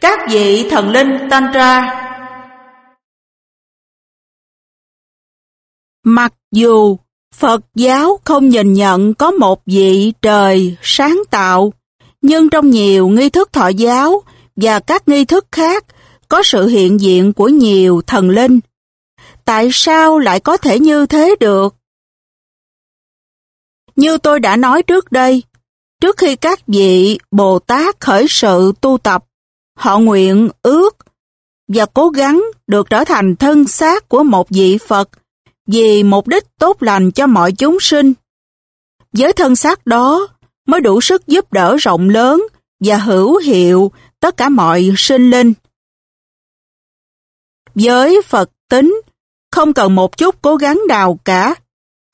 Các vị thần linh Tantra Mặc dù Phật giáo không nhìn nhận có một vị trời sáng tạo, nhưng trong nhiều nghi thức thọ giáo và các nghi thức khác có sự hiện diện của nhiều thần linh. Tại sao lại có thể như thế được? Như tôi đã nói trước đây, trước khi các vị Bồ Tát khởi sự tu tập, họ nguyện ước và cố gắng được trở thành thân xác của một vị Phật vì mục đích tốt lành cho mọi chúng sinh. Với thân xác đó mới đủ sức giúp đỡ rộng lớn và hữu hiệu tất cả mọi sinh linh. Với Phật tính, không cần một chút cố gắng nào cả.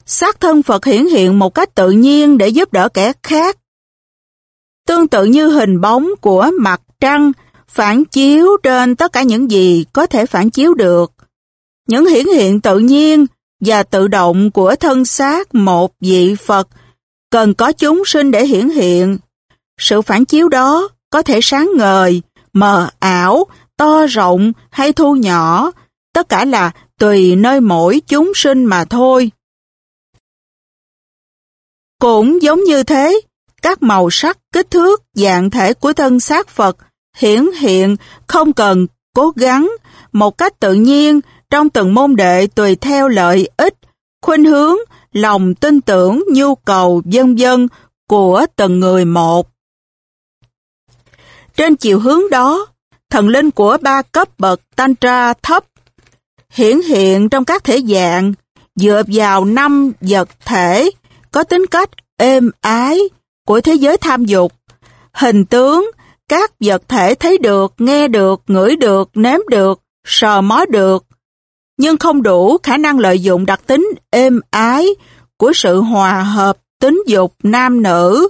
Xác thân Phật hiển hiện một cách tự nhiên để giúp đỡ kẻ khác. Tương tự như hình bóng của mặt trăng phản chiếu trên tất cả những gì có thể phản chiếu được. Những hiển hiện tự nhiên và tự động của thân xác một vị Phật cần có chúng sinh để hiển hiện. Sự phản chiếu đó có thể sáng ngời, mờ ảo, to rộng hay thu nhỏ, tất cả là tùy nơi mỗi chúng sinh mà thôi. Cũng giống như thế, các màu sắc, kích thước, dạng thể của thân xác Phật hiển hiện không cần cố gắng một cách tự nhiên trong từng môn đệ tùy theo lợi ích, khuynh hướng, lòng tin tưởng, nhu cầu, vân vân của từng người một. Trên chiều hướng đó, thần linh của ba cấp bậc Tantra thấp hiển hiện trong các thể dạng dựa vào năm vật thể có tính cách êm ái của thế giới tham dục, hình tướng, các vật thể thấy được, nghe được, ngửi được, nếm được, sờ mó được, nhưng không đủ khả năng lợi dụng đặc tính êm ái của sự hòa hợp tính dục nam nữ.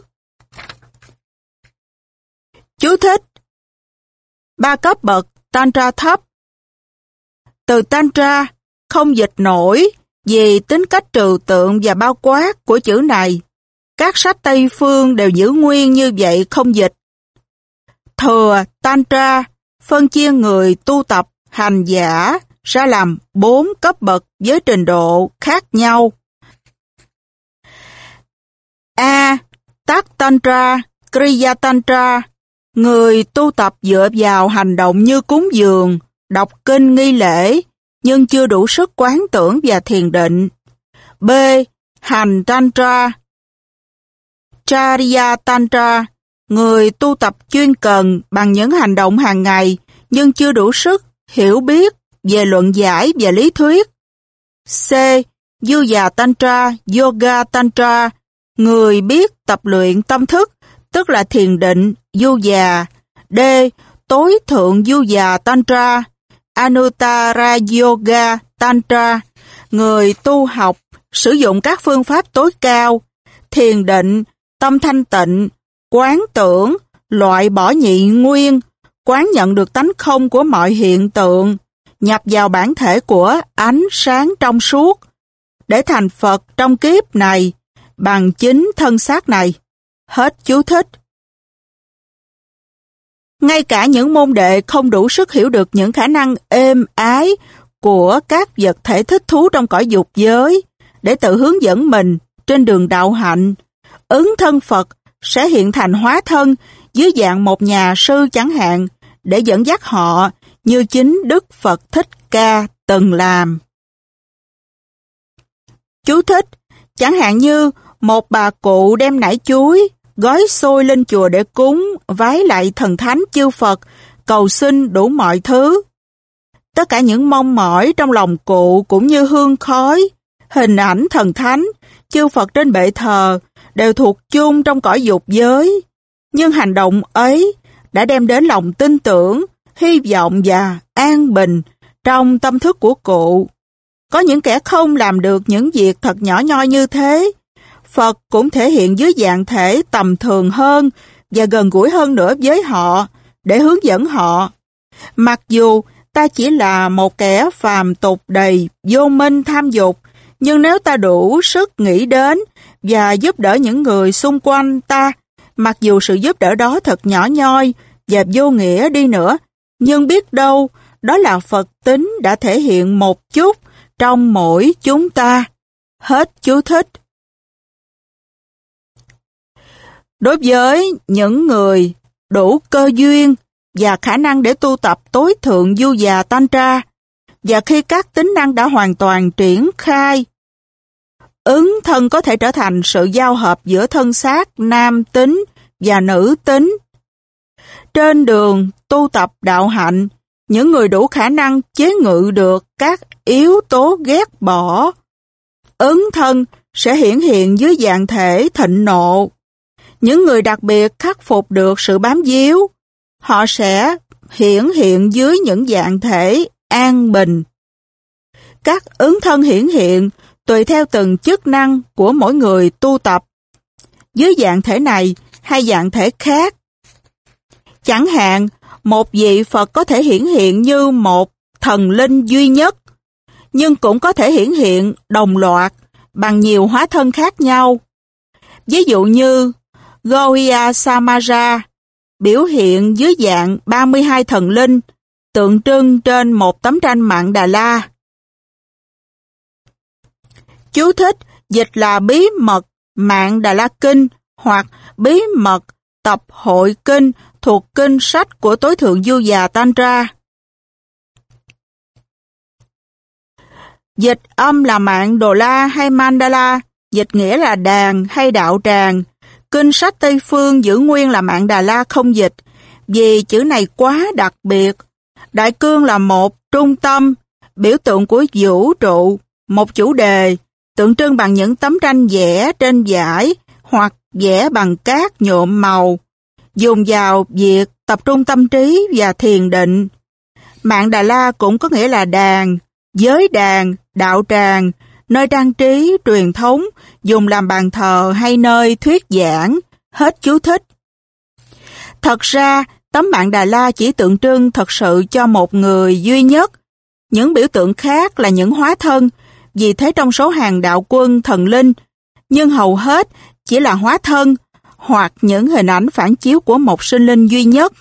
Chú thích Ba cấp bậc Tantra thấp Từ Tantra không dịch nổi vì tính cách trừu tượng và bao quát của chữ này. Các sách Tây Phương đều giữ nguyên như vậy không dịch. Thừa Tantra phân chia người tu tập hành giả ra làm bốn cấp bậc với trình độ khác nhau. A. Tác Tantra, Kriya Tantra Người tu tập dựa vào hành động như cúng dường, đọc kinh nghi lễ, nhưng chưa đủ sức quán tưởng và thiền định. B. Hành Tantra chariya Tantra Người tu tập chuyên cần bằng những hành động hàng ngày, nhưng chưa đủ sức hiểu biết về luận giải và lý thuyết. C. Dư già Tantra, Yoga Tantra, người biết tập luyện tâm thức, tức là thiền định, du già. D. Tối thượng du già Tantra, Anuttara Yoga Tantra, người tu học, sử dụng các phương pháp tối cao, thiền định, tâm thanh tịnh, quán tưởng, loại bỏ nhị nguyên, quán nhận được tánh không của mọi hiện tượng, nhập vào bản thể của ánh sáng trong suốt, để thành Phật trong kiếp này, bằng chính thân xác này. Hết chú thích. Ngay cả những môn đệ không đủ sức hiểu được những khả năng êm ái của các vật thể thích thú trong cõi dục giới để tự hướng dẫn mình trên đường đạo hạnh, ứng thân Phật sẽ hiện thành hóa thân dưới dạng một nhà sư chẳng hạn để dẫn dắt họ như chính Đức Phật Thích Ca từng làm. Chú thích, chẳng hạn như một bà cụ đem nải chuối, gói xôi lên chùa để cúng, vái lại thần thánh chư Phật, cầu xin đủ mọi thứ. Tất cả những mong mỏi trong lòng cụ cũng như hương khói, hình ảnh thần thánh, chư Phật trên bệ thờ đều thuộc chung trong cõi dục giới. Nhưng hành động ấy đã đem đến lòng tin tưởng, hy vọng và an bình trong tâm thức của cụ. Có những kẻ không làm được những việc thật nhỏ nhoi như thế. Phật cũng thể hiện dưới dạng thể tầm thường hơn và gần gũi hơn nữa với họ để hướng dẫn họ. Mặc dù ta chỉ là một kẻ phàm tục đầy vô minh tham dục, nhưng nếu ta đủ sức nghĩ đến và giúp đỡ những người xung quanh ta, mặc dù sự giúp đỡ đó thật nhỏ nhoi và vô nghĩa đi nữa, Nhưng biết đâu, đó là Phật tính đã thể hiện một chút trong mỗi chúng ta. Hết chú thích. Đối với những người đủ cơ duyên và khả năng để tu tập tối thượng du già tantra, và khi các tính năng đã hoàn toàn triển khai, ứng thân có thể trở thành sự giao hợp giữa thân xác nam tính và nữ tính. Trên đường tu tập đạo hạnh, những người đủ khả năng chế ngự được các yếu tố ghét bỏ. Ứng thân sẽ hiển hiện dưới dạng thể thịnh nộ. Những người đặc biệt khắc phục được sự bám díu, họ sẽ hiển hiện dưới những dạng thể an bình. Các ứng thân hiển hiện tùy theo từng chức năng của mỗi người tu tập. Dưới dạng thể này hay dạng thể khác. Chẳng hạn, một vị Phật có thể hiển hiện như một thần linh duy nhất, nhưng cũng có thể hiển hiện đồng loạt bằng nhiều hóa thân khác nhau. Ví dụ như Gohya Samara biểu hiện dưới dạng 32 thần linh tượng trưng trên một tấm tranh mạng Đà La. Chú thích dịch là bí mật mạng Đà La Kinh hoặc bí mật tập hội kinh thuộc kinh sách của tối thượng du già Tantra. Dịch âm là mạng Đồ La hay Mandala, dịch nghĩa là đàn hay đạo tràng. Kinh sách Tây Phương giữ nguyên là mạng Đà La không dịch, vì chữ này quá đặc biệt. Đại cương là một trung tâm, biểu tượng của vũ trụ, một chủ đề, tượng trưng bằng những tấm tranh vẽ trên giải hoặc vẽ bằng cát nhuộm màu, dùng vào việc tập trung tâm trí và thiền định. Mạng Đà La cũng có nghĩa là đàn, giới đàn, đạo tràng, nơi trang trí, truyền thống, dùng làm bàn thờ hay nơi thuyết giảng, hết chú thích. Thật ra, tấm mạng Đà La chỉ tượng trưng thật sự cho một người duy nhất. Những biểu tượng khác là những hóa thân, vì thế trong số hàng đạo quân thần linh, nhưng hầu hết chỉ là hóa thân hoặc những hình ảnh phản chiếu của một sinh linh duy nhất.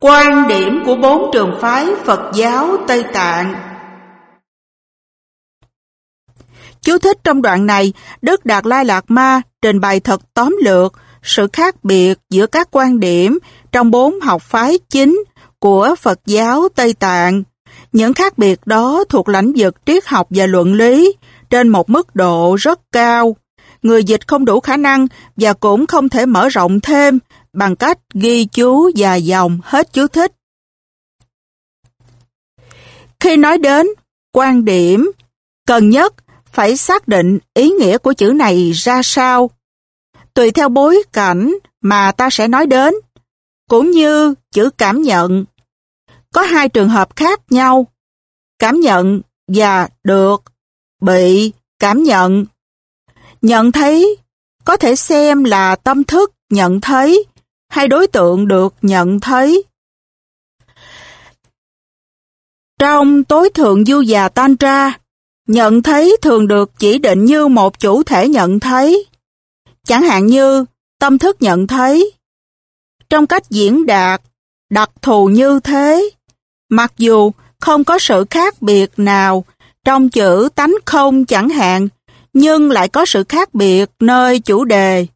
Quan điểm của bốn trường phái Phật giáo Tây Tạng Chú thích trong đoạn này, Đức Đạt Lai Lạt Ma trình bày thật tóm lược sự khác biệt giữa các quan điểm trong bốn học phái chính của Phật giáo Tây Tạng. Những khác biệt đó thuộc lãnh vực triết học và luận lý trên một mức độ rất cao. Người dịch không đủ khả năng và cũng không thể mở rộng thêm bằng cách ghi chú và dòng hết chú thích. Khi nói đến quan điểm, cần nhất phải xác định ý nghĩa của chữ này ra sao. Tùy theo bối cảnh mà ta sẽ nói đến, cũng như chữ cảm nhận. Có hai trường hợp khác nhau, cảm nhận và được, bị, cảm nhận. Nhận thấy có thể xem là tâm thức nhận thấy hay đối tượng được nhận thấy. Trong tối thượng du già Tantra, nhận thấy thường được chỉ định như một chủ thể nhận thấy. Chẳng hạn như tâm thức nhận thấy. Trong cách diễn đạt, đặc thù như thế, mặc dù không có sự khác biệt nào trong chữ tánh không chẳng hạn, nhưng lại có sự khác biệt nơi chủ đề.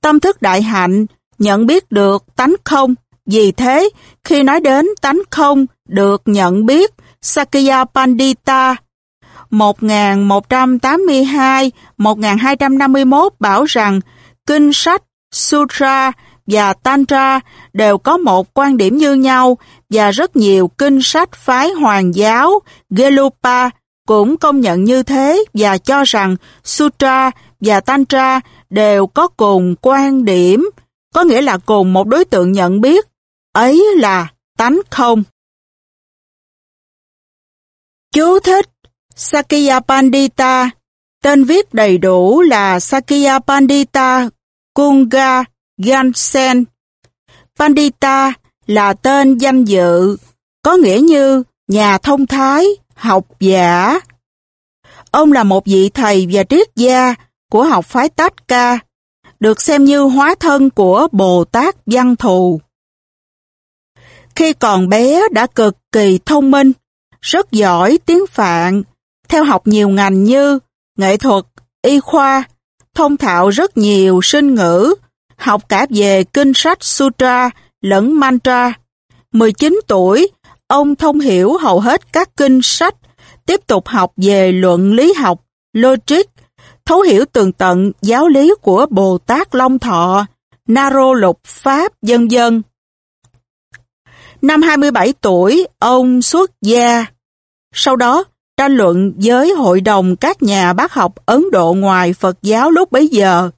Tâm thức đại hạnh nhận biết được tánh không, vì thế khi nói đến tánh không được nhận biết Sakya Pandita 1182-1251 bảo rằng kinh sách Sutra và Tantra đều có một quan điểm như nhau và rất nhiều kinh sách phái hoàng giáo Gelupa cũng công nhận như thế và cho rằng Sutra và Tantra đều có cùng quan điểm, có nghĩa là cùng một đối tượng nhận biết, ấy là tánh không. Chú thích Sakya Pandita Tên viết đầy đủ là Sakya Pandita Kunga Gansen. Pandita là tên danh dự, có nghĩa như nhà thông thái, học giả. Ông là một vị thầy và triết gia của học phái Tát Ca. được xem như hóa thân của Bồ Tát Văn Thù. Khi còn bé đã cực kỳ thông minh, rất giỏi tiếng Phạn, theo học nhiều ngành như nghệ thuật, y khoa, thông thạo rất nhiều sinh ngữ, học cả về kinh sách Sutra lẫn Mantra. 19 tuổi, ông thông hiểu hầu hết các kinh sách, tiếp tục học về luận lý học, logic, thấu hiểu tường tận giáo lý của Bồ Tát Long Thọ, Naro Lục Pháp, dân dân. Năm 27 tuổi, ông xuất gia. Sau đó, tranh luận với hội đồng các nhà bác học Ấn Độ ngoài Phật giáo lúc bấy giờ.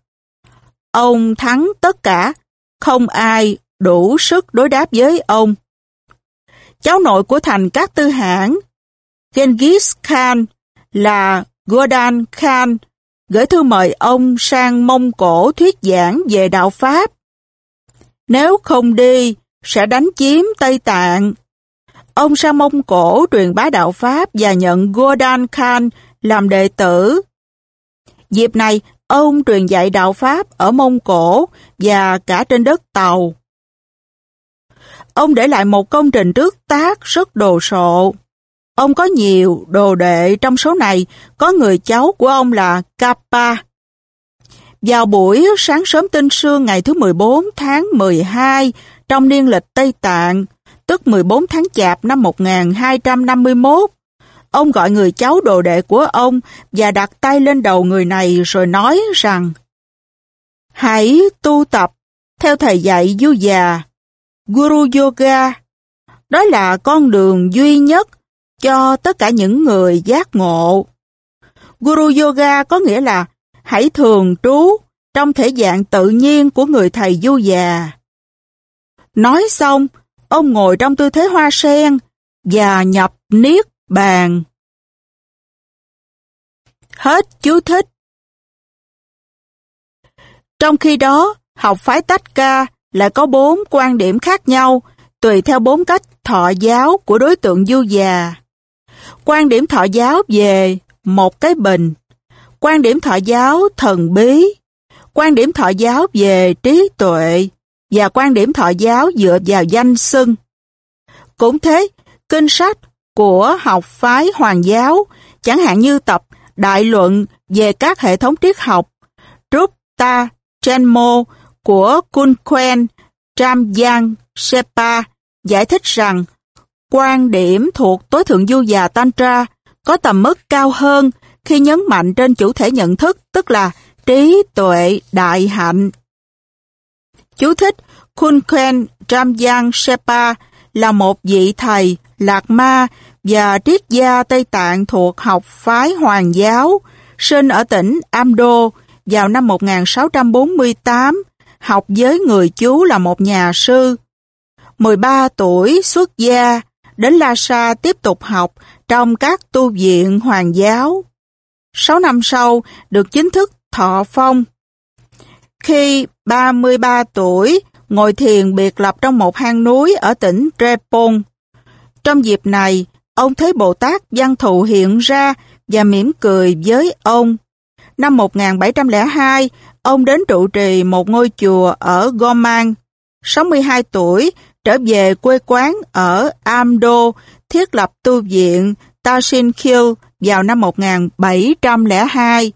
Ông thắng tất cả, không ai đủ sức đối đáp với ông. Cháu nội của thành các tư hãng, Genghis Khan là Gordon Khan gửi thư mời ông sang Mông Cổ thuyết giảng về đạo Pháp. Nếu không đi, sẽ đánh chiếm Tây Tạng. Ông sang Mông Cổ truyền bá đạo Pháp và nhận Gordon Khan làm đệ tử. Dịp này, ông truyền dạy đạo Pháp ở Mông Cổ và cả trên đất Tàu. Ông để lại một công trình trước tác rất đồ sộ. Ông có nhiều đồ đệ trong số này, có người cháu của ông là Kappa. Vào buổi sáng sớm tinh sương ngày thứ 14 tháng 12 trong niên lịch Tây Tạng, tức 14 tháng Chạp năm 1251, ông gọi người cháu đồ đệ của ông và đặt tay lên đầu người này rồi nói rằng Hãy tu tập theo thầy dạy du già, Guru Yoga. Đó là con đường duy nhất cho tất cả những người giác ngộ. Guru Yoga có nghĩa là hãy thường trú trong thể dạng tự nhiên của người thầy du già. Nói xong, ông ngồi trong tư thế hoa sen và nhập niết bàn. Hết chú thích. Trong khi đó, học phái tách ca lại có bốn quan điểm khác nhau tùy theo bốn cách thọ giáo của đối tượng du già. Quan điểm thọ giáo về một cái bình, quan điểm thọ giáo thần bí, quan điểm thọ giáo về trí tuệ và quan điểm thọ giáo dựa vào danh xưng. Cũng thế, kinh sách của học phái hoàng giáo, chẳng hạn như tập đại luận về các hệ thống triết học, Rupta Chenmo của Kunquen Tramjang Sepa giải thích rằng quan điểm thuộc tối thượng du già Tantra có tầm mức cao hơn khi nhấn mạnh trên chủ thể nhận thức, tức là trí tuệ đại hạnh. Chú thích Kunquen Tramjang Sepa là một vị thầy, lạc ma và triết gia Tây Tạng thuộc học phái Hoàng giáo, sinh ở tỉnh Amdo vào năm 1648, học với người chú là một nhà sư. 13 tuổi xuất gia, đến Lhasa tiếp tục học trong các tu viện hoàng giáo. 6 năm sau, được chính thức thọ phong. Khi 33 tuổi, ngồi thiền biệt lập trong một hang núi ở tỉnh Trepon. Trong dịp này, ông thấy Bồ Tát Văn Thụ hiện ra và mỉm cười với ông. Năm 1702, ông đến trụ trì một ngôi chùa ở Goman. 62 tuổi, trở về quê quán ở Amdo, thiết lập tu viện Tashin Kill vào năm 1702.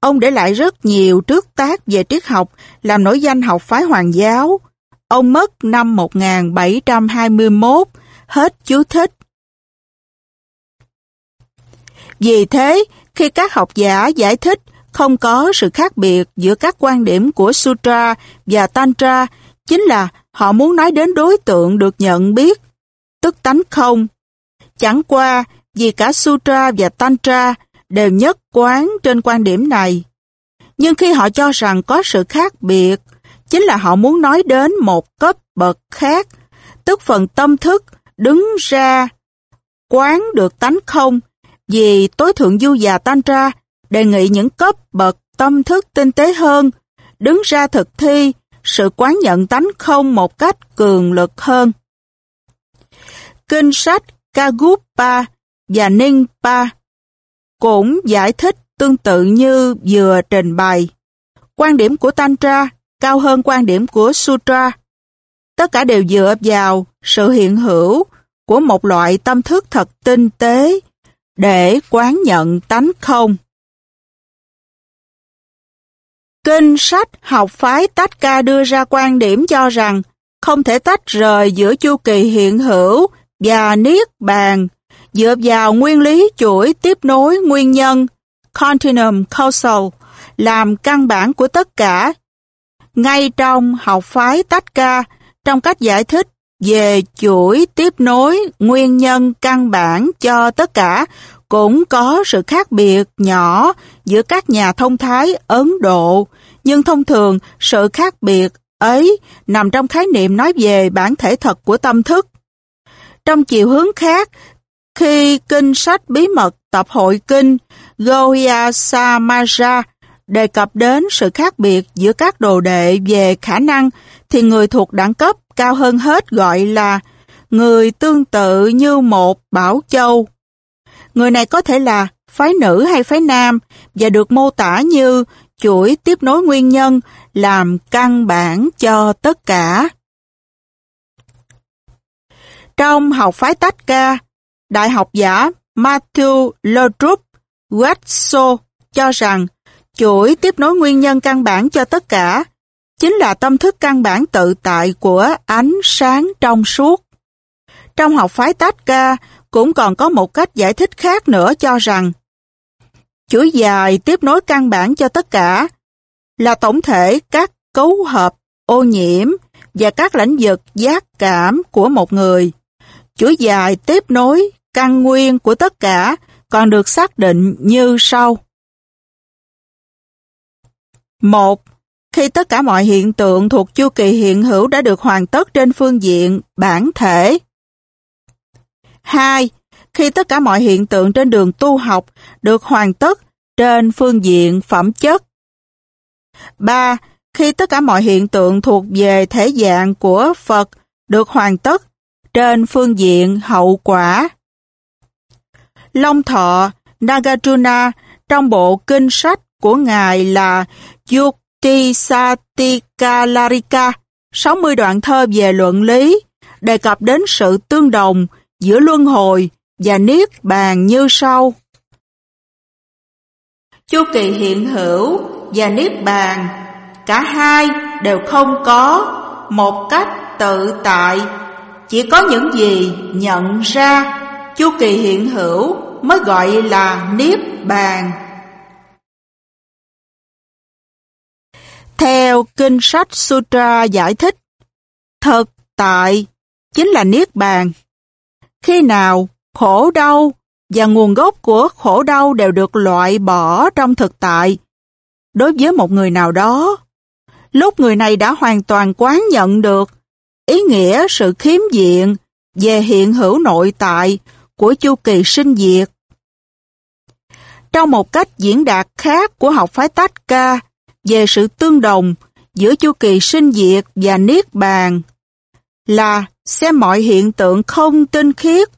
Ông để lại rất nhiều trước tác về triết học, làm nổi danh học phái hoàng giáo. Ông mất năm 1721, hết chú thích. Vì thế, khi các học giả giải thích không có sự khác biệt giữa các quan điểm của Sutra và Tantra, chính là họ muốn nói đến đối tượng được nhận biết, tức tánh không. Chẳng qua, vì cả Sutra và Tantra đều nhất quán trên quan điểm này. Nhưng khi họ cho rằng có sự khác biệt, chính là họ muốn nói đến một cấp bậc khác, tức phần tâm thức đứng ra quán được tánh không, vì tối thượng du già Tantra đề nghị những cấp bậc tâm thức tinh tế hơn, đứng ra thực thi sự quán nhận tánh không một cách cường lực hơn. Kinh sách Kagupa và Ningpa cũng giải thích tương tự như vừa trình bày. Quan điểm của Tantra cao hơn quan điểm của Sutra. Tất cả đều dựa vào sự hiện hữu của một loại tâm thức thật tinh tế để quán nhận tánh không. Kinh sách học phái Tách Ca đưa ra quan điểm cho rằng không thể tách rời giữa chu kỳ hiện hữu và niết bàn dựa vào nguyên lý chuỗi tiếp nối nguyên nhân continuum causal làm căn bản của tất cả. Ngay trong học phái Tách Ca, trong cách giải thích về chuỗi tiếp nối nguyên nhân căn bản cho tất cả cũng có sự khác biệt nhỏ giữa các nhà thông thái Ấn Độ, nhưng thông thường sự khác biệt ấy nằm trong khái niệm nói về bản thể thật của tâm thức. Trong chiều hướng khác, khi kinh sách bí mật tập hội kinh Goya Samaja đề cập đến sự khác biệt giữa các đồ đệ về khả năng thì người thuộc đẳng cấp cao hơn hết gọi là người tương tự như một bảo châu. Người này có thể là phái nữ hay phái nam và được mô tả như chuỗi tiếp nối nguyên nhân làm căn bản cho tất cả. Trong học phái tách ca, đại học giả Matthew Lodrup Wetzel cho rằng, chuỗi tiếp nối nguyên nhân căn bản cho tất cả chính là tâm thức căn bản tự tại của ánh sáng trong suốt. Trong học phái tách ca cũng còn có một cách giải thích khác nữa cho rằng, chuỗi dài tiếp nối căn bản cho tất cả là tổng thể các cấu hợp ô nhiễm và các lãnh vực giác cảm của một người. Chuỗi dài tiếp nối căn nguyên của tất cả còn được xác định như sau. một, Khi tất cả mọi hiện tượng thuộc chu kỳ hiện hữu đã được hoàn tất trên phương diện bản thể. 2. Khi tất cả mọi hiện tượng trên đường tu học được hoàn tất trên phương diện phẩm chất. 3. Khi tất cả mọi hiện tượng thuộc về thể dạng của Phật được hoàn tất trên phương diện hậu quả. Long Thọ Nagarjuna trong bộ kinh sách của Ngài là Yuktisatikalarika, 60 đoạn thơ về luận lý, đề cập đến sự tương đồng giữa luân hồi và niết bàn như sau. Chu kỳ hiện hữu và niết bàn, cả hai đều không có một cách tự tại, chỉ có những gì nhận ra chu kỳ hiện hữu mới gọi là niết bàn. Theo kinh sách Sutra giải thích, thực tại chính là niết bàn. Khi nào khổ đau và nguồn gốc của khổ đau đều được loại bỏ trong thực tại, đối với một người nào đó, lúc người này đã hoàn toàn quán nhận được ý nghĩa sự khiếm diện về hiện hữu nội tại của chu kỳ sinh diệt. Trong một cách diễn đạt khác của học phái Tách Ca về sự tương đồng giữa chu kỳ sinh diệt và niết bàn là xem mọi hiện tượng không tinh khiết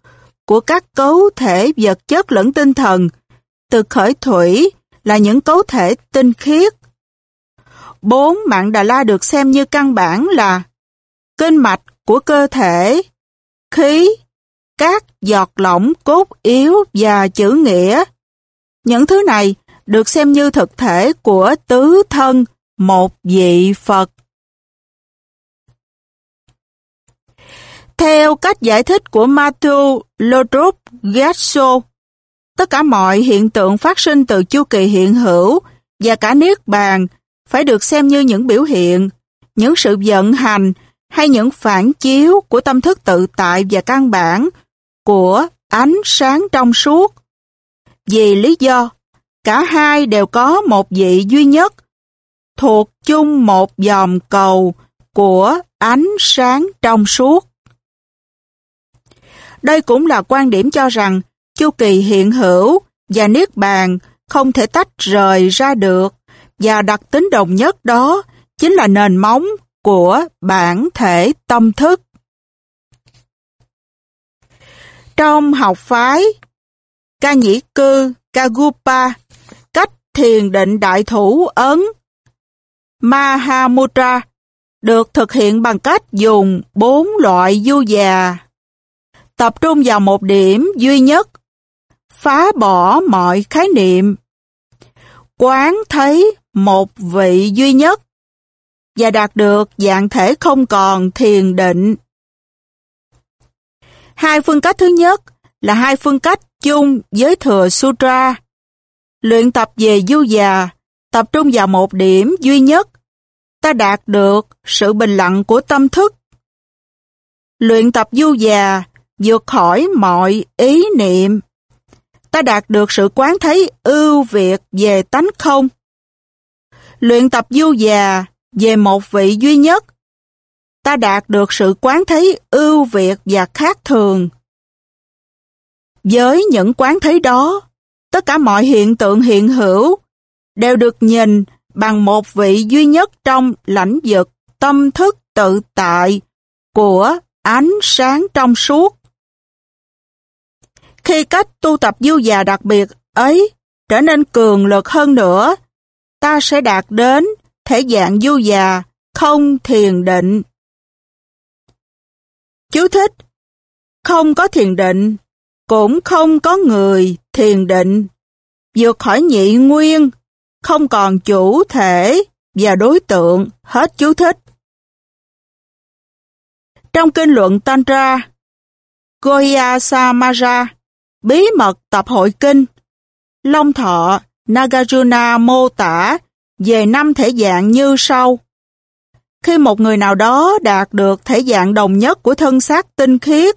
của các cấu thể vật chất lẫn tinh thần từ khởi thủy là những cấu thể tinh khiết. Bốn mạng Đà La được xem như căn bản là kinh mạch của cơ thể, khí, các giọt lỏng cốt yếu và chữ nghĩa. Những thứ này được xem như thực thể của tứ thân một vị Phật. Theo cách giải thích của Matthew Lodrup Gatso, tất cả mọi hiện tượng phát sinh từ chu kỳ hiện hữu và cả niết bàn phải được xem như những biểu hiện, những sự vận hành hay những phản chiếu của tâm thức tự tại và căn bản của ánh sáng trong suốt. Vì lý do, cả hai đều có một vị duy nhất, thuộc chung một dòng cầu của ánh sáng trong suốt. Đây cũng là quan điểm cho rằng chu kỳ hiện hữu và niết bàn không thể tách rời ra được và đặc tính đồng nhất đó chính là nền móng của bản thể tâm thức. Trong học phái ca nhĩ cư Kagupa, cách thiền định đại thủ ấn Mahamudra được thực hiện bằng cách dùng bốn loại du già. Tập trung vào một điểm duy nhất, phá bỏ mọi khái niệm, quán thấy một vị duy nhất và đạt được dạng thể không còn thiền định. Hai phương cách thứ nhất là hai phương cách chung với Thừa Sutra. Luyện tập về du già, tập trung vào một điểm duy nhất, ta đạt được sự bình lặng của tâm thức. Luyện tập du già, vượt khỏi mọi ý niệm. Ta đạt được sự quán thấy ưu việt về tánh không. Luyện tập du già về một vị duy nhất. Ta đạt được sự quán thấy ưu việt và khác thường. Với những quán thấy đó, tất cả mọi hiện tượng hiện hữu đều được nhìn bằng một vị duy nhất trong lãnh vực tâm thức tự tại của ánh sáng trong suốt. Khi cách tu tập du già đặc biệt ấy trở nên cường lực hơn nữa, ta sẽ đạt đến thể dạng du già không thiền định. Chú thích Không có thiền định, cũng không có người thiền định. Vượt khỏi nhị nguyên, không còn chủ thể và đối tượng, hết chú thích. Trong kinh luận Tantra, Goya Samara, bí mật tập hội kinh, Long Thọ Nagarjuna mô tả về năm thể dạng như sau. Khi một người nào đó đạt được thể dạng đồng nhất của thân xác tinh khiết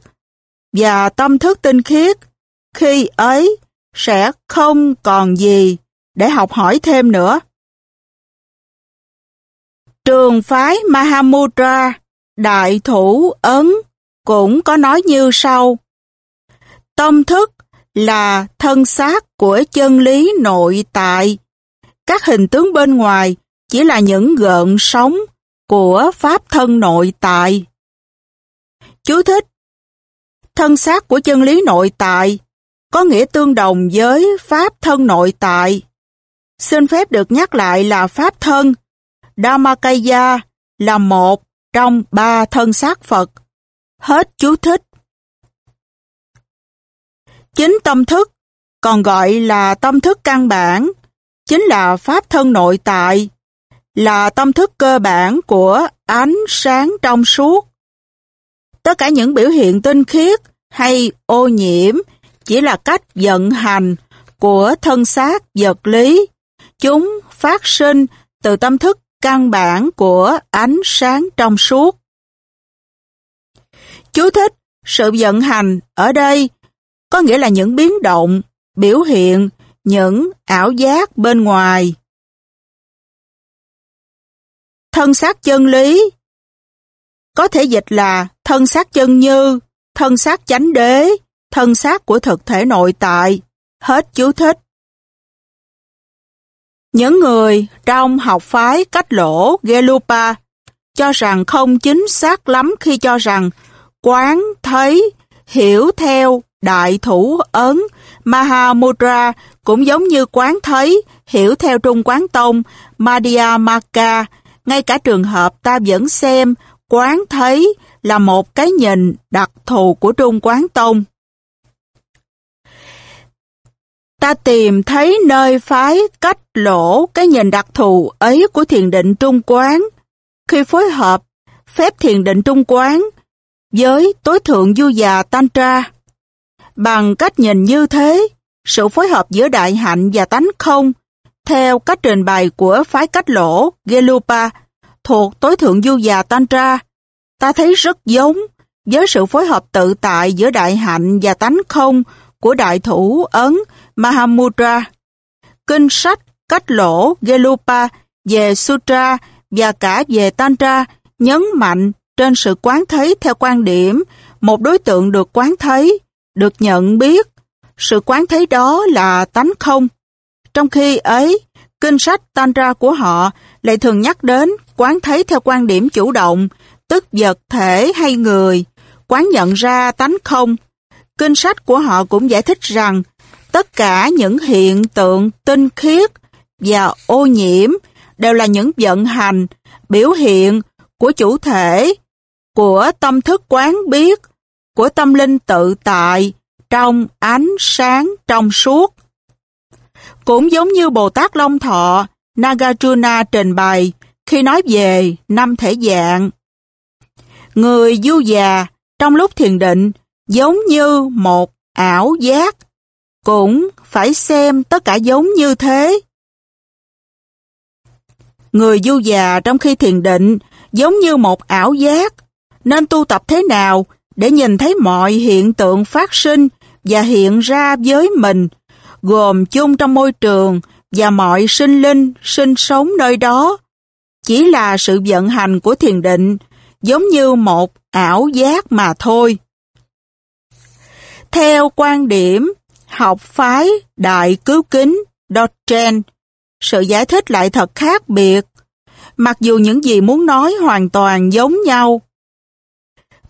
và tâm thức tinh khiết, khi ấy sẽ không còn gì để học hỏi thêm nữa. Trường phái Mahamudra, Đại Thủ Ấn cũng có nói như sau. Tâm thức là thân xác của chân lý nội tại. Các hình tướng bên ngoài chỉ là những gợn sóng của pháp thân nội tại. Chú thích Thân xác của chân lý nội tại có nghĩa tương đồng với pháp thân nội tại. Xin phép được nhắc lại là pháp thân. Dhammakaya là một trong ba thân xác Phật. Hết chú thích. Chính tâm thức, còn gọi là tâm thức căn bản, chính là pháp thân nội tại, là tâm thức cơ bản của ánh sáng trong suốt. Tất cả những biểu hiện tinh khiết hay ô nhiễm chỉ là cách vận hành của thân xác vật lý. Chúng phát sinh từ tâm thức căn bản của ánh sáng trong suốt. Chú thích, sự vận hành ở đây có nghĩa là những biến động, biểu hiện, những ảo giác bên ngoài. Thân xác chân lý có thể dịch là thân xác chân như, thân xác chánh đế, thân xác của thực thể nội tại. Hết chú thích. Những người trong học phái cách lỗ Gelupa cho rằng không chính xác lắm khi cho rằng quán thấy, hiểu theo đại thủ ấn Mahamudra cũng giống như quán thấy, hiểu theo Trung Quán Tông, Madhyamaka, ngay cả trường hợp ta vẫn xem quán thấy là một cái nhìn đặc thù của Trung Quán Tông. Ta tìm thấy nơi phái cách lỗ cái nhìn đặc thù ấy của thiền định Trung Quán. Khi phối hợp phép thiền định Trung Quán với tối thượng du già Tantra, Bằng cách nhìn như thế, sự phối hợp giữa đại hạnh và tánh không, theo cách trình bày của phái cách lỗ Gelupa thuộc tối thượng du già Tantra, ta thấy rất giống với sự phối hợp tự tại giữa đại hạnh và tánh không của đại thủ Ấn Mahamudra. Kinh sách cách lỗ Gelupa về Sutra và cả về Tantra nhấn mạnh trên sự quán thấy theo quan điểm một đối tượng được quán thấy được nhận biết, sự quán thấy đó là tánh không. Trong khi ấy, kinh sách Tantra của họ lại thường nhắc đến quán thấy theo quan điểm chủ động, tức vật thể hay người, quán nhận ra tánh không. Kinh sách của họ cũng giải thích rằng tất cả những hiện tượng tinh khiết và ô nhiễm đều là những vận hành, biểu hiện của chủ thể, của tâm thức quán biết, của tâm linh tự tại, trong ánh sáng trong suốt. Cũng giống như Bồ Tát Long Thọ, Nagarjuna trình bày khi nói về năm thể dạng. Người du già trong lúc thiền định giống như một ảo giác, cũng phải xem tất cả giống như thế. Người du già trong khi thiền định giống như một ảo giác, nên tu tập thế nào để nhìn thấy mọi hiện tượng phát sinh và hiện ra với mình, gồm chung trong môi trường và mọi sinh linh sinh sống nơi đó. Chỉ là sự vận hành của thiền định, giống như một ảo giác mà thôi. Theo quan điểm học phái đại cứu kính Dogen, sự giải thích lại thật khác biệt, mặc dù những gì muốn nói hoàn toàn giống nhau.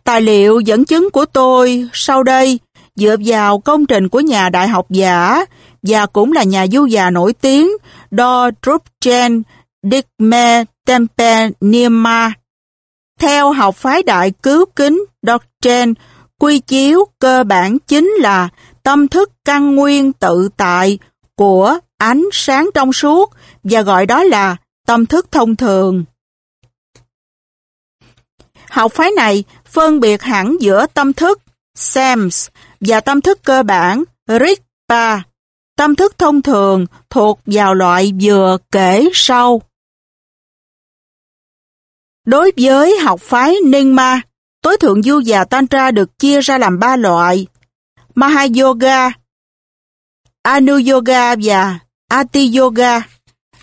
Tài liệu dẫn chứng của tôi sau đây dựa vào công trình của nhà đại học giả và cũng là nhà du già nổi tiếng Do Drupchen Dikme Tempe Nima. Theo học phái đại cứu kính Dogen, quy chiếu cơ bản chính là tâm thức căn nguyên tự tại của ánh sáng trong suốt và gọi đó là tâm thức thông thường. Học phái này phân biệt hẳn giữa tâm thức SEMS và tâm thức cơ bản RIGPA. Tâm thức thông thường thuộc vào loại vừa kể sau. Đối với học phái Nyingma, tối thượng du và Tantra được chia ra làm ba loại. Mahayoga, Anuyoga và atiyoga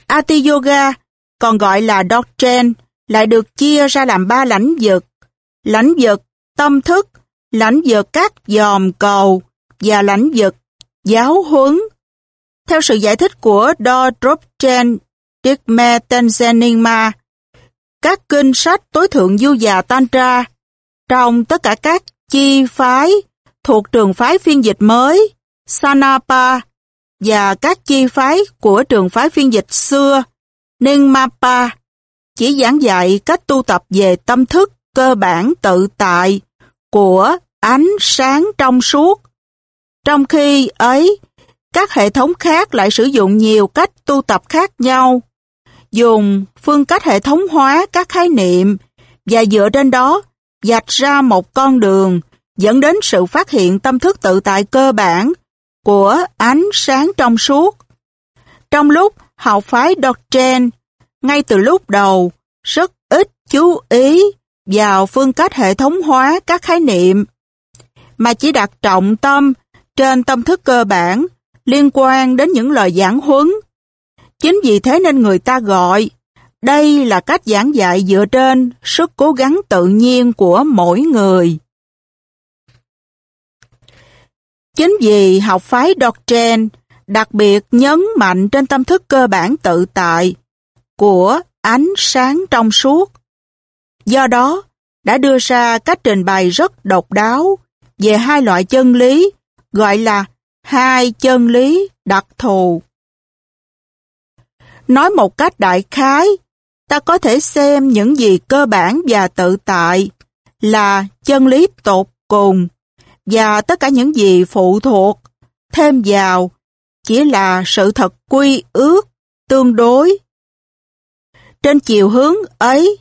atiyoga còn gọi là Doctrine, lại được chia ra làm ba lãnh vực. Lãnh vực tâm thức, lãnh vực các dòm cầu và lãnh vực giáo huấn. Theo sự giải thích của Do Dropchen Digme Tenzin các kinh sách tối thượng du già Tantra trong tất cả các chi phái thuộc trường phái phiên dịch mới Sanapa và các chi phái của trường phái phiên dịch xưa Ningmapa chỉ giảng dạy cách tu tập về tâm thức cơ bản tự tại của ánh sáng trong suốt. Trong khi ấy, các hệ thống khác lại sử dụng nhiều cách tu tập khác nhau, dùng phương cách hệ thống hóa các khái niệm và dựa trên đó dạch ra một con đường dẫn đến sự phát hiện tâm thức tự tại cơ bản của ánh sáng trong suốt. Trong lúc học phái Doctrine, ngay từ lúc đầu, rất ít chú ý vào phương cách hệ thống hóa các khái niệm, mà chỉ đặt trọng tâm trên tâm thức cơ bản liên quan đến những lời giảng huấn. Chính vì thế nên người ta gọi đây là cách giảng dạy dựa trên sức cố gắng tự nhiên của mỗi người. Chính vì học phái Doctrine đặc biệt nhấn mạnh trên tâm thức cơ bản tự tại của ánh sáng trong suốt. Do đó, đã đưa ra cách trình bày rất độc đáo về hai loại chân lý gọi là hai chân lý đặc thù. Nói một cách đại khái, ta có thể xem những gì cơ bản và tự tại là chân lý tột cùng và tất cả những gì phụ thuộc thêm vào chỉ là sự thật quy ước tương đối. Trên chiều hướng ấy,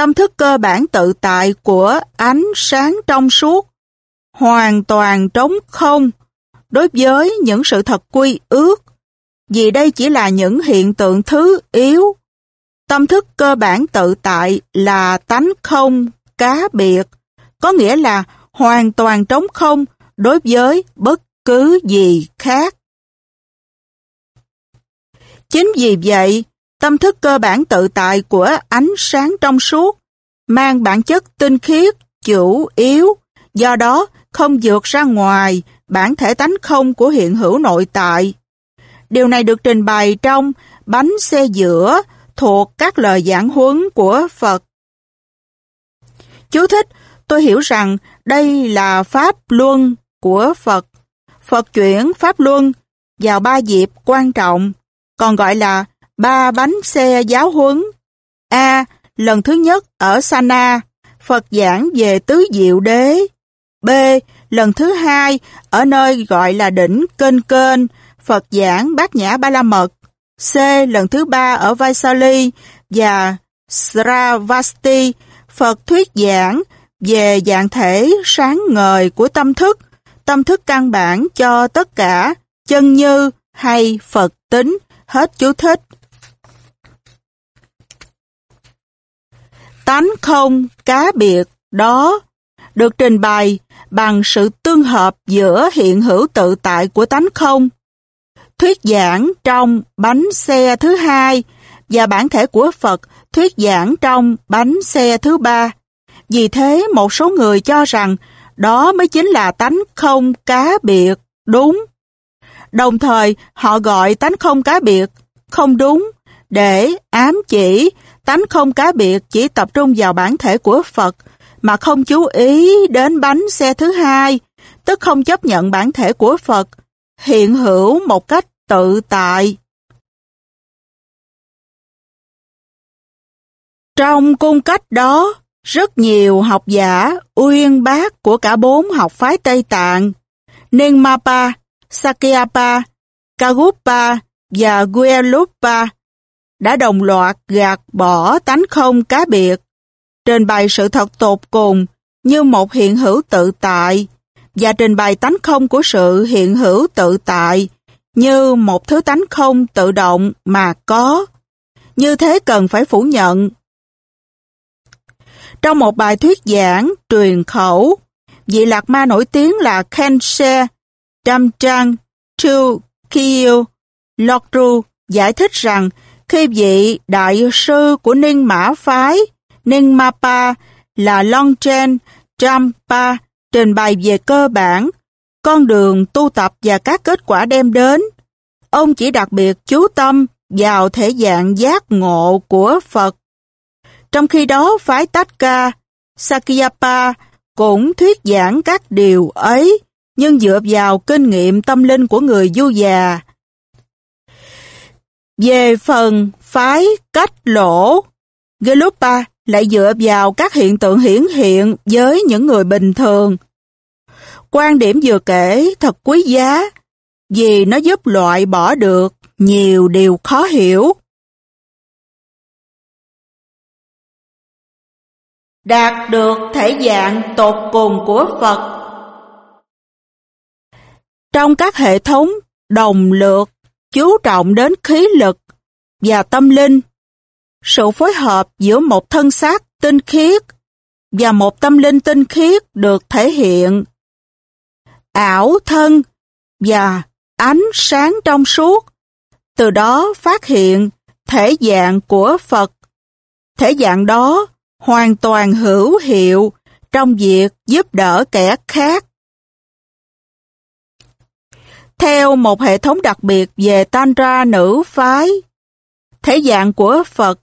tâm thức cơ bản tự tại của ánh sáng trong suốt hoàn toàn trống không đối với những sự thật quy ước, vì đây chỉ là những hiện tượng thứ yếu. Tâm thức cơ bản tự tại là tánh không, cá biệt, có nghĩa là hoàn toàn trống không đối với bất cứ gì khác. Chính vì vậy, tâm thức cơ bản tự tại của ánh sáng trong suốt mang bản chất tinh khiết, chủ yếu, do đó không vượt ra ngoài bản thể tánh không của hiện hữu nội tại. Điều này được trình bày trong bánh xe giữa thuộc các lời giảng huấn của Phật. Chú thích, tôi hiểu rằng đây là Pháp Luân của Phật. Phật chuyển Pháp Luân vào ba dịp quan trọng, còn gọi là ba bánh xe giáo huấn. A. Lần thứ nhất ở Sana, Phật giảng về tứ diệu đế. B. Lần thứ hai ở nơi gọi là đỉnh Kênh Kênh, Phật giảng bát nhã ba la mật. C. Lần thứ ba ở Vaisali và Sravasti, Phật thuyết giảng về dạng thể sáng ngời của tâm thức, tâm thức căn bản cho tất cả, chân như hay Phật tính, hết chú thích. Tánh không cá biệt đó được trình bày bằng sự tương hợp giữa hiện hữu tự tại của tánh không. Thuyết giảng trong bánh xe thứ hai và bản thể của Phật thuyết giảng trong bánh xe thứ ba. Vì thế một số người cho rằng đó mới chính là tánh không cá biệt, đúng. Đồng thời họ gọi tánh không cá biệt, không đúng, để ám chỉ tánh không cá biệt chỉ tập trung vào bản thể của Phật mà không chú ý đến bánh xe thứ hai, tức không chấp nhận bản thể của Phật hiện hữu một cách tự tại. Trong cung cách đó, rất nhiều học giả uyên bác của cả bốn học phái Tây Tạng, Nenmapa, Sakyapa, Kagupa và Guelupa đã đồng loạt gạt bỏ tánh không cá biệt, trình bày sự thật tột cùng như một hiện hữu tự tại và trình bày tánh không của sự hiện hữu tự tại như một thứ tánh không tự động mà có. Như thế cần phải phủ nhận trong một bài thuyết giảng truyền khẩu, vị lạc ma nổi tiếng là Kenshe Damchang Tu Kiyo Lokru giải thích rằng khi vị đại sư của Ninh Mã Phái Ninh Mapa là Longchen Champa trình bày về cơ bản, con đường tu tập và các kết quả đem đến. Ông chỉ đặc biệt chú tâm vào thể dạng giác ngộ của Phật trong khi đó, phái Tatka, Sakyapa cũng thuyết giảng các điều ấy, nhưng dựa vào kinh nghiệm tâm linh của người du già. Về phần phái cách lỗ, Gelupa lại dựa vào các hiện tượng hiển hiện với những người bình thường. Quan điểm vừa kể thật quý giá, vì nó giúp loại bỏ được nhiều điều khó hiểu. đạt được thể dạng tột cùng của Phật. Trong các hệ thống đồng lược chú trọng đến khí lực và tâm linh, sự phối hợp giữa một thân xác tinh khiết và một tâm linh tinh khiết được thể hiện. Ảo thân và ánh sáng trong suốt, từ đó phát hiện thể dạng của Phật. Thể dạng đó hoàn toàn hữu hiệu trong việc giúp đỡ kẻ khác. Theo một hệ thống đặc biệt về Tantra nữ phái, thể dạng của Phật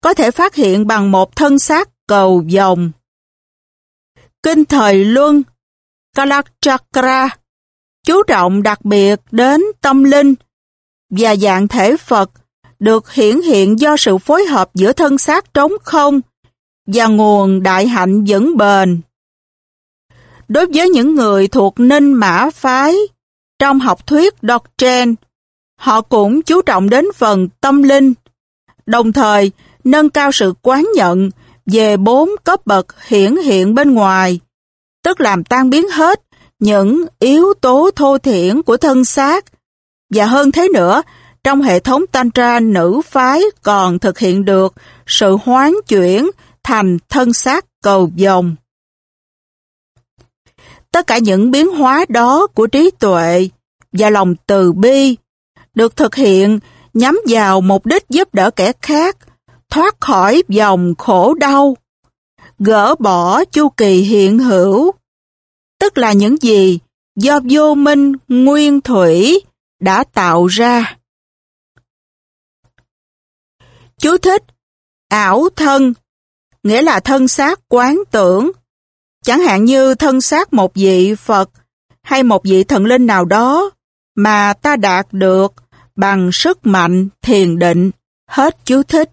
có thể phát hiện bằng một thân xác cầu vòng. Kinh thời Luân, Kalachakra, chú trọng đặc biệt đến tâm linh và dạng thể Phật được hiển hiện do sự phối hợp giữa thân xác trống không và nguồn đại hạnh vững bền. Đối với những người thuộc ninh mã phái, trong học thuyết doctrine, họ cũng chú trọng đến phần tâm linh, đồng thời nâng cao sự quán nhận về bốn cấp bậc hiển hiện bên ngoài, tức làm tan biến hết những yếu tố thô thiển của thân xác. Và hơn thế nữa, trong hệ thống Tantra nữ phái còn thực hiện được sự hoán chuyển thành thân xác cầu dòng. Tất cả những biến hóa đó của trí tuệ và lòng từ bi được thực hiện nhắm vào mục đích giúp đỡ kẻ khác thoát khỏi dòng khổ đau, gỡ bỏ chu kỳ hiện hữu, tức là những gì do vô minh nguyên thủy đã tạo ra. Chú thích Ảo thân nghĩa là thân xác quán tưởng. Chẳng hạn như thân xác một vị Phật hay một vị thần linh nào đó mà ta đạt được bằng sức mạnh thiền định Hết chú thích.